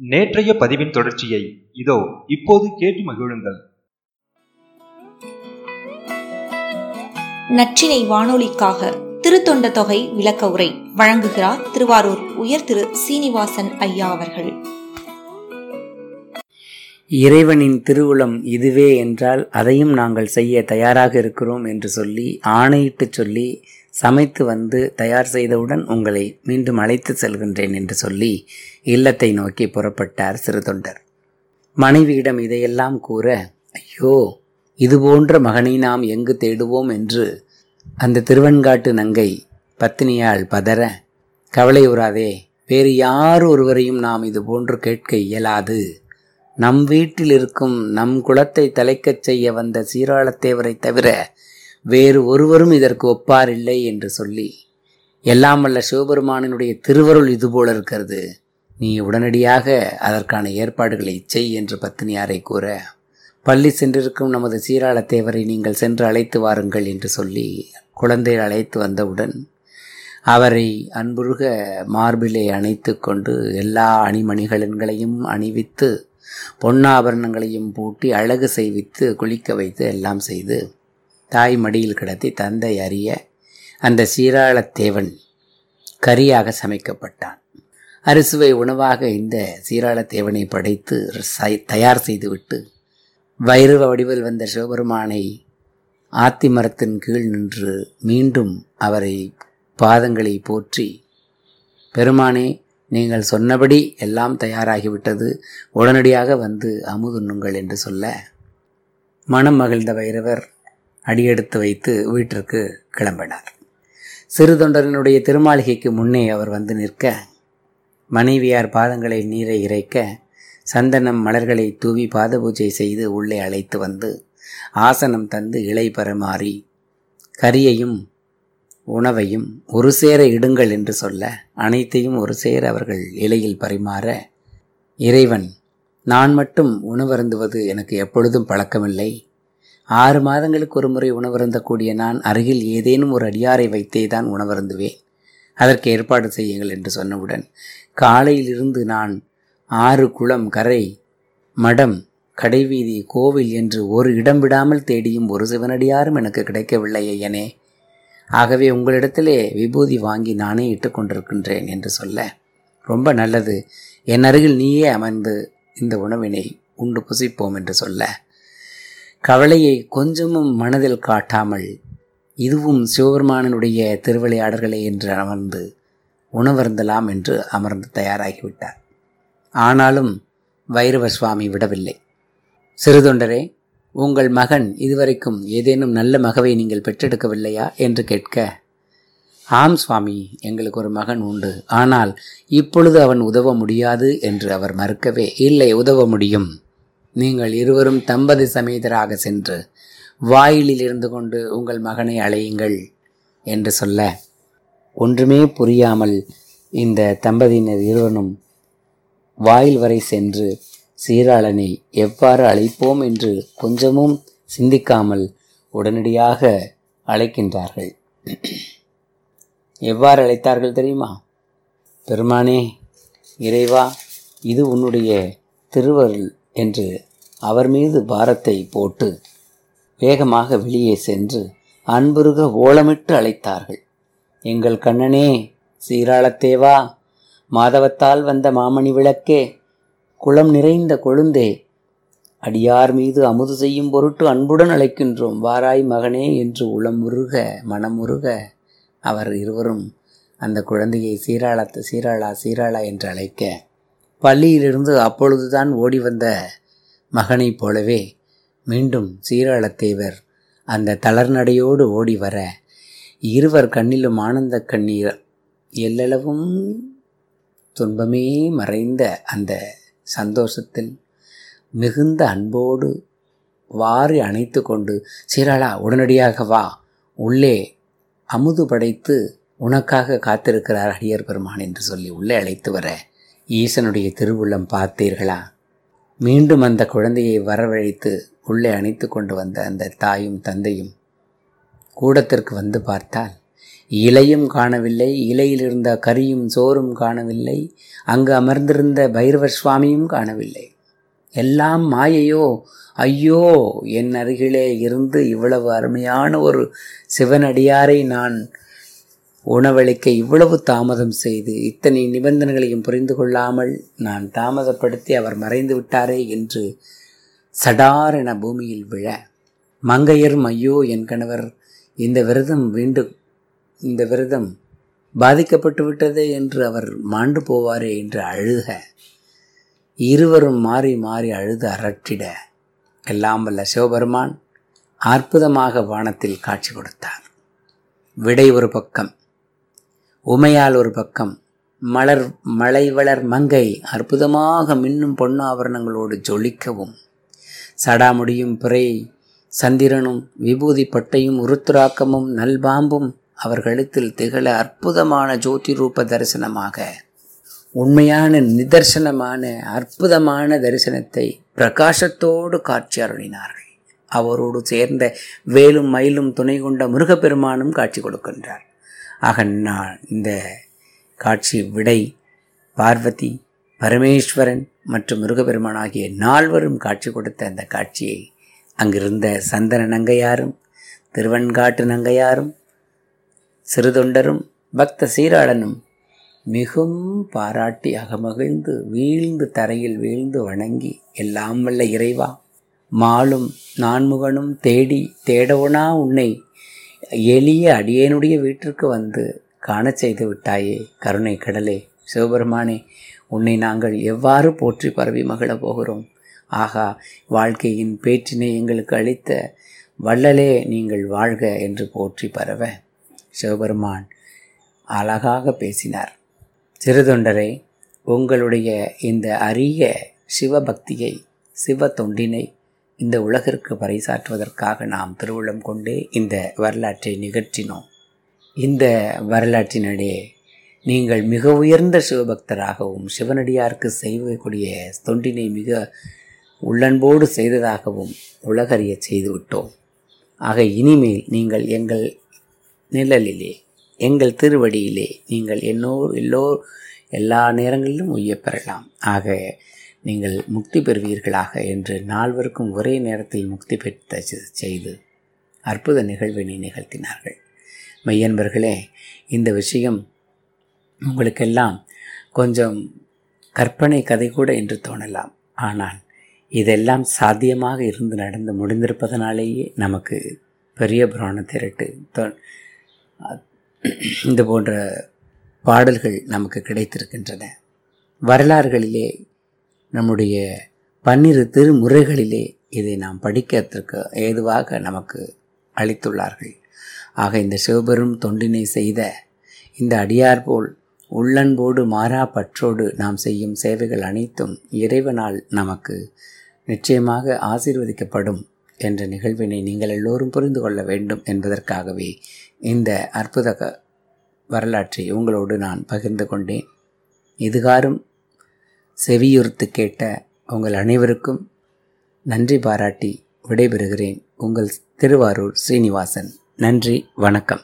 நேற்றைய பதிவின் தொடர்ச்சியை இதோ இப்போது கேட்டு மகிழுங்கள். நச்சினை வானொலிக்காக திருத்தொண்ட தொகை விளக்க உரை வழங்குகிறார் திருவாரூர் உயர் திரு சீனிவாசன் ஐயா அவர்கள். இறைவனின் திருவுளம் இதுவே என்றால் அதையும் நாங்கள் செய்ய தயாராக இருக்கிறோம் என்று சொல்லி ஆணையிட்டு சொல்லி சமைத்து வந்து தயார் செய்தவுடன் உங்களை மீண்டும் அழைத்து செல்கின்றேன் என்று சொல்லி இல்லத்தை நோக்கி புறப்பட்டார் சிறு தொண்டர். மனைவியிடம் இதையெல்லாம் கூற ஐயோ இதுபோன்ற மகனை நாம் எங்கு தேடுவோம்? என்று அந்த திருவன்காட்டு நங்கை பத்தினியால் பதற கவலையுறாதே வேறு யார் ஒருவரையும் நாம் இது போன்று கேட்க இயலாது. நம் வீட்டில் இருக்கும் நம் குலத்தை தலைக்கச் செய்ய வந்த சீராளத்தேவரை தவிர வேறு ஒருவரும் இதற்கு ஒப்பார் இல்லை என்று சொல்லி எல்லாம் வல்ல சிவபெருமானினுடைய திருவருள் இதுபோல இருக்கிறது. நீ உடனடியாக அதற்கான ஏற்பாடுகளை செய் என்று பத்தினியாரை கூற பள்ளி சென்றிருக்கும் நமது சீராளத்தேவரை நீங்கள் சென்று அழைத்து வாருங்கள் என்று சொல்லி குழந்தையை அழைத்து வந்தவுடன் அவரை அன்புருக மார்பிலே அணைத்து கொண்டு எல்லா அணிமணிகளின்களையும் அணிவித்து பொன்னாபரணங்களையும் பூட்டி அழகு செய்வித்து குளிக்க வைத்து எல்லாம் செய்து தாய் மடியில் கிடத்தி தந்தை அறிய அந்த சீராளத்தேவன் கரியாக சமைக்கப்பட்டான். அரிசுவை உணவாக இந்த சீராளத்தேவனை படைத்து தயார் செய்துவிட்டு வைரவ வடிவில் வந்த சிவபெருமானை ஆத்தி மரத்தின் கீழ் நின்று மீண்டும் அவரை பாதங்களை போற்றி பெருமானே நீங்கள் சொன்னபடி எல்லாம் தயாராகிவிட்டது. உடனடியாக வந்து அமுதுண்ணுங்கள் என்று சொல்ல மனம் மகிழ்ந்த வைரவர் அடியெடுத்து வைத்து வீட்டிற்கு கிளம்பினார். சிறு தொண்டரனுடைய திருமாளிகைக்கு முன்னே அவர் வந்து நிற்க மனைவியார் பாதங்களை நீரை இறைக்க சந்தனம் மலர்களை தூவி பாத பூஜை செய்து உள்ளே அழைத்து வந்து ஆசனம் தந்து இலை பரமாறி கரியையும் உணவையும் ஒரு சேர இடுங்கள் என்று சொல்ல அனைத்தையும் ஒரு சேர அவர்கள் இலையில் பரிமாற இறைவன் நான் மட்டும் உணவருந்துவது எனக்கு எப்பொழுதும் பழக்கமில்லை. ஆறு மாதங்களுக்கு ஒரு முறை உணவருந்தக்கூடிய நான் அருகில் ஏதேனும் ஒரு அடியாரை வைத்தே தான் உணவருந்துவேன். அதற்கு ஏற்பாடு செய்யுங்கள் என்று சொன்னவுடன் காலையிலிருந்து நான் ஆறு குளம் கரை மடம் கடைவீதி கோவில் என்று ஒரு இடம் விடாமல் தேடியும் ஒரு சிவனடியாரும் எனக்கு கிடைக்கவில்லை ஐயனே. ஆகவே உங்களிடத்திலே விபூதி வாங்கி நானே இட்டுக்கொண்டிருக்கின்றேன் என்று சொல்ல ரொம்ப நல்லது. என் அருகில் நீயே அமர்ந்து இந்த உணவினை உண்டு புசிப்போம் என்று சொல்ல கவலையை கொஞ்சமும் மனதில் காட்டாமல் இதுவும் சிவபெருமானனுடைய திருவிளையாடல்களே என்று அமர்ந்து உணவருந்தலாம் என்று அமர்ந்து தயாராகிவிட்டார். ஆனாலும் வைரவ சுவாமி விடவில்லை. சிறுதொண்டரே உங்கள் மகன் இதுவரைக்கும் ஏதேனும் நல்ல மகவை நீங்கள் பெற்றெடுக்கவில்லையா என்று கேட்க ஆம் சுவாமி எங்களுக்கு ஒரு மகன் உண்டு. ஆனால் இப்பொழுது அவன் உதவ முடியாது என்று அவர் மறுக்கவே இல்லை உதவ முடியும். நீங்கள் இருவரும் தம்பதி சமேதராக சென்று வாயிலில் இருந்து கொண்டு உங்கள் மகனை அழையுங்கள் என்று சொல்ல ஒன்றுமே புரியாமல் இந்த தம்பதியினர் இருவரும் வாயில் வரை சென்று சீராளனை எவ்வாறு அழைப்போம் என்று கொஞ்சமும் சிந்திக்காமல் உடனடியாக அழைக்கின்றார்கள். எவ்வாறு அழைத்தார்கள் தெரியுமா? பெருமானே இறைவா இது உன்னுடைய திருவருள் என்று அவர் மீது பாரத்தை போட்டு வேகமாக வெளியே சென்று அன்புருக ஓலமிட்டு அழைத்தார்கள். எங்கள் கண்ணனே சீராளத்தேவா மாதவத்தால் வந்த மாமணி விளக்கே குளம் நிறைந்த கொழுந்தே அடியார் மீது அமுது செய்யும் பொருட்டு அன்புடன் அழைக்கின்றோம். வாராய் மகனே என்று உளம் உருக மனமுருக அவர் இருவரும் அந்த குழந்தையை சீராளத்து சீராளா சீராளா என்று அழைக்க பள்ளியிலிருந்து அப்பொழுதுதான் ஓடி வந்த மகனைப் போலவே மீண்டும் சீராளத்தேவர் அந்த தளர்நடையோடு ஓடி வர இருவர் கண்ணிலும் ஆனந்த கண்ணீர் எல்லளவும் துன்பமே மறைந்த அந்த சந்தோஷத்தில் மிகுந்த அன்போடு வாரி அணைத்து கொண்டு சீராளா உடனடியாக வா. உள்ளே அமுது படைத்து உனக்காக காத்திருக்கிறார் அடியர் பெருமான் என்று சொல்லி உள்ளே அழைத்து வர ஈசனுடைய திருவுள்ளம் பார்த்தீர்களா? மீண்டும் அந்த குழந்தையை வரவழைத்து உள்ளே அணைத்து கொண்டு வந்த அந்த தாயும் தந்தையும் கூடத்திற்கு வந்து பார்த்தால் இலையும் காணவில்லை இலையிலிருந்த கரியும் சோறும் காணவில்லை அங்கு அமர்ந்திருந்த பைரவர் சுவாமியும் காணவில்லை. எல்லாம் மாயையோ? ஐயோ! என் அருகிலே இருந்து இவ்வளவு அருமையான ஒரு சிவனடியாரை நான் உணவளிக்க இவ்வளவு தாமதம் செய்து இத்தனை நிபந்தனைகளையும் புரிந்து கொள்ளாமல் நான் தாமதப்படுத்தி அவர் மறைந்து விட்டாரே என்று சடார் என பூமியில் விழ. மங்கையர் ஐயோ என் கணவர் இந்த விரதம் வீண்டும் இந்த விரதம் பாதிக்கப்பட்டு விட்டதே என்று அவர் மாண்டு போவாரே என்று அழுக. இருவரும் மாறி மாறி அழுது அரற்றிட எல்லாம் வல்ல சிவபெருமான் அற்புதமாக வானத்தில் காட்சி கொடுத்தார். விடை ஒரு பக்கம். உமையால் ஒரு பக்கம் மலர் மலைவளர் மங்கை அற்புதமாக மின்னும் பொன்னாபரணங்களோடு ஜொலிக்கவும். சடாமுடியும் பிறை சந்திரனும் விபூதி பட்டையும் உருத்துராக்கமும் நல்பாம்பும் அவர் கழுத்தில் திகழ அற்புதமான ஜோதி ரூப தரிசனமாக உண்மையான நிதர்சனமான அற்புதமான தரிசனத்தை பிரகாசத்தோடு காட்சி அருளினார்கள். அவரோடு சேர்ந்த வேலும் மயிலும் துணை கொண்ட முருகப்பெருமானும் காட்சி கொடுக்கின்றார். ஆக நான் இந்த காட்சி விடை பார்வதி பரமேஸ்வரன் மற்றும் முருகப்பெருமான் ஆகிய நால்வரும் காட்சி கொடுத்த அந்த காட்சியை அங்கிருந்த சந்தன நங்கையாரும் திருவன்காட்டு நங்கையாரும் சிறுதொண்டரும் பக்த சீராளனும் மிகவும் பாராட்டி அகமகிழ்ந்து வீழ்ந்து தரையில் வீழ்ந்து வணங்கி எல்லாம் வல்ல இறைவா மாலும் நான்முகனும் தேடி தேடவனா உன்னை எளிய அடியேனுடைய வீட்டிற்கு வந்து காணச் செய்து விட்டாயே கருணை கடலே. சிவபெருமானே உன்னை நாங்கள் எவ்வாறு போற்றி பரவி மகிழப் போகிறோம்? ஆகா வாழ்க்கையின் பேற்றினை எங்களுக்கு அளித்த வள்ளலே நீங்கள் வாழ்க என்று போற்றி பரவ. சிவபெருமான் அழகாக பேசினார். சிறுதொண்டரை உங்களுடைய இந்த அரிய சிவபக்தியை சிவ தொண்டினை இந்த உலகிற்கு பறைசாற்றுவதற்காக நாம் திருவுளம் கொண்டே இந்த வரலாற்றை நிகழ்த்தினோம் இந்த வரலாற்றினிடையே நீங்கள் மிக உயர்ந்த சிவபக்தராகவும் சிவனடியாருக்கு செய்யக்கூடிய தொண்டினை மிக உள்ளன்போடு செய்ததாகவும் உலகறிய செய்துவிட்டோம். ஆக இனிமேல் நீங்கள் எங்கள் நிழலிலே எங்கள் திருவடியிலே நீங்கள் என்னோர் எல்லோர் எல்லா நேரங்களிலும் உய்யப் பெறலாம். ஆக நீங்கள் முக்தி பெறுவீர்களாக என்று நால்வருக்கும் ஒரே நேரத்தில் முக்தி பெற்ற செய்து அற்புத நிகழ்வினை நிகழ்த்தினார்கள். மெய்யன்பர்களே இந்த விஷயம் உங்களுக்கெல்லாம் கொஞ்சம் கற்பனை கதை கூட என்று தோணலாம். ஆனால் இதெல்லாம் சாத்தியமாக இருந்து நடந்து முடிந்திருப்பதனாலேயே நமக்கு பெரிய புராண திரட்டு இது போன்ற பாடல்கள் நமக்கு கிடைத்திருக்கின்றன. வரலாறுகளிலே நம்முடைய பன்னிரு திருமுறைகளிலே இதை நாம் படிக்கிறதுக்கு ஏதுவாக நமக்கு அளித்துள்ளார்கள். ஆக இந்த சிவபெரும் தொண்டினை செய்த இந்த அடியார் போல் உள்ளன்போடு மாறா பற்றோடு நாம் செய்யும் சேவைகள் அனைத்தும் இறைவனால் நமக்கு நிச்சயமாக ஆசீர்வதிக்கப்படும் என்ற நிகழ்வினை நீங்கள் எல்லோரும் புரிந்து கொள்ள வேண்டும் என்பதற்காகவே இந்த அற்புத வரலாற்றை உங்களோடு நான் பகிர்ந்து கொண்டேன். இதுகாரும் செவியுறுத்து கேட்ட உங்கள் அனைவருக்கும் நன்றி பாராட்டி விடைபெறுகிறேன். உங்கள் திருவாரூர் ஸ்ரீனிவாசன் நன்றி வணக்கம்.